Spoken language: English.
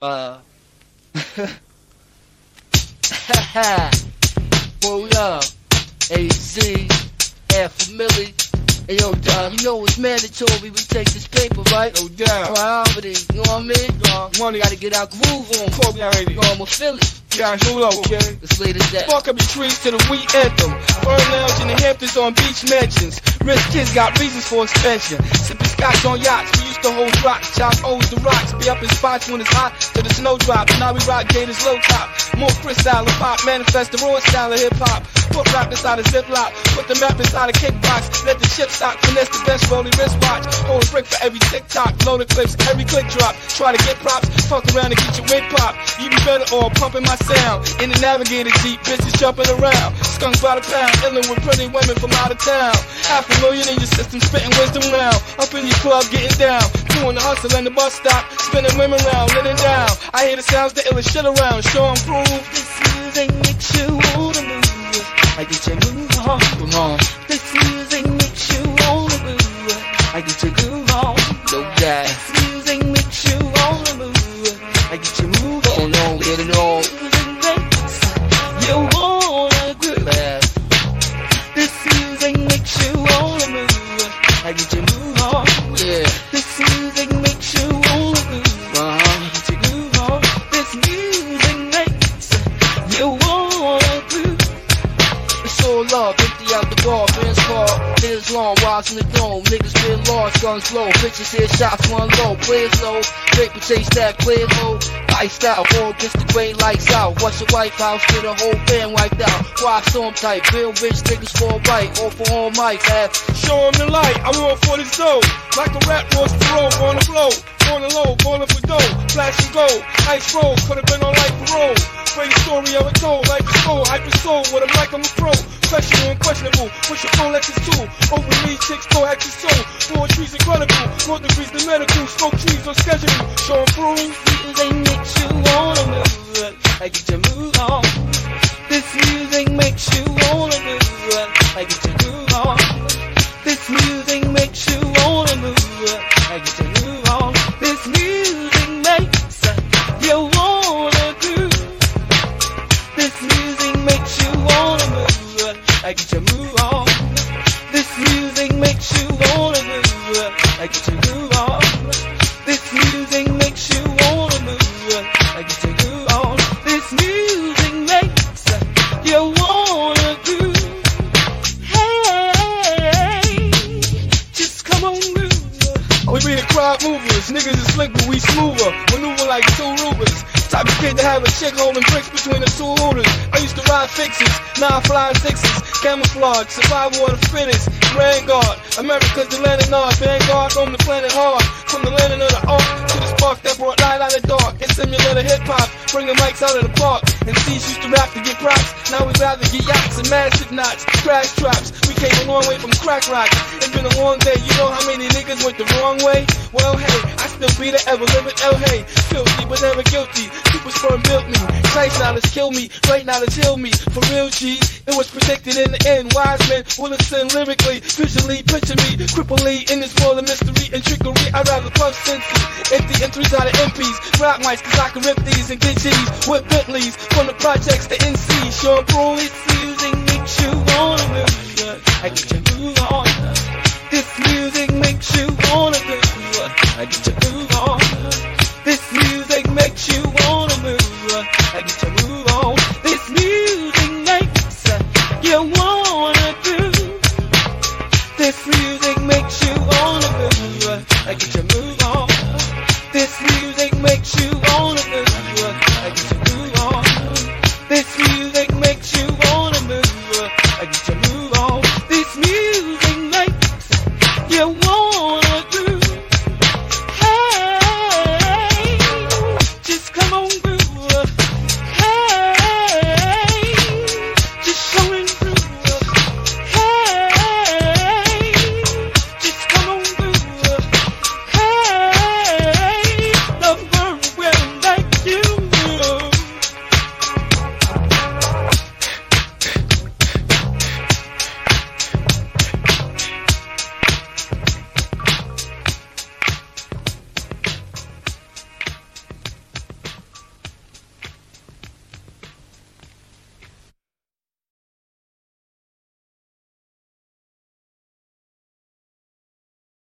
Uh. Hold up. AZ. Half a milli. Hey yo, Don, you know it's mandatory we take this paper, right? No doubt. Priority, you know what I mean? Uh, money. Gotta get our groove on. Already. You know, I'm a Philly. Hold up, okay? As late as that. Spark up your trees to the wheat anthem. Burn lounge in the Hamptons on beach mansions. Rich kids got reasons for expansion. Sipping scotch on yachts. We used to hold rocks. Child owes the rocks. Be up in spots when it's hot till the snow drops. Now we rock gators low top. More Chris style of pop. Manifest the raw style of hip hop. Put rap inside a ziplock. Put the map inside a kickbox. Let the chip stock. Finesse the best rolling wristwatch. A brick for every TikTok. Load the clips. Every click drop. Try to get props. Fuck around and get your wig pop. You be better off pumping my sound. In the navigator jeep, bitches jumping around. Skunks by the pound, illin' with pretty women from out of town. Half a million in your system, spitting wisdom round. Up in your club, getting down. Doing the hustle and the bus stop, spinning women round, letting down. I hear the sounds, the illest shit around. Show 'em proof. This music makes you wanna move. I get you move on. Come on. This music bar, fans call, niggas long, wives in the dome, niggas been lost, guns low, bitches hear shots one low, players low, paper chase that, play it low, iced out, all against the grain, lights out, watch the White House, get a whole band wiped out, why storm type, real rich niggas fall right, all for all mic, have Show 'em the light, I'm on for this dough. Like a rap roast parole, on the flow. On the low, ballin' for dough. Flash and gold, ice roll, could've been on life parole. Great story of it told, life is soul, hyper soul, with a mic I'm a pro. Questionable and questionable, push your phone like it's tool. Open me, chicks, go act your soul. Trees incredible, more degrees than medical. Smoke trees on schedule, show 'em proof. music makes you wanna I get you move on. We be the crowd movers, niggas is slick but we smoother. Maneuver like two Rubers. Type of kid to have a chick holding bricks between the two hooters. I used to ride fixes, now I flying sixes. Camouflage, survival of the fittest. Grand Guard, America's the land of Nod. Vanguard from the planet hard. From the land of the ark to the spark that brought light out of dark. It's simulator hip hop, bringing mics out of the park. And C's used to rap to get props. Now we rather get yachts and massive knots. Crash traps, came a long way from crack rock. It's been a long day, you know how many niggas went the wrong way? Well, hey, I still be the ever living Hey. Filthy, but never guilty. People sperm built me. Christ knowledge kill me. Right knowledge heal me. For real, G. It was predicted in the end. Wise men will ascend lyrically. Visually, picture me. Cripply in this world of mystery and trickery. I'd rather puff senses. Empty entries out of MPs. Rap mics, cause I can rip these and get G's. With Bentleys. From the projects to NC. Sean Pro, This music makes you move,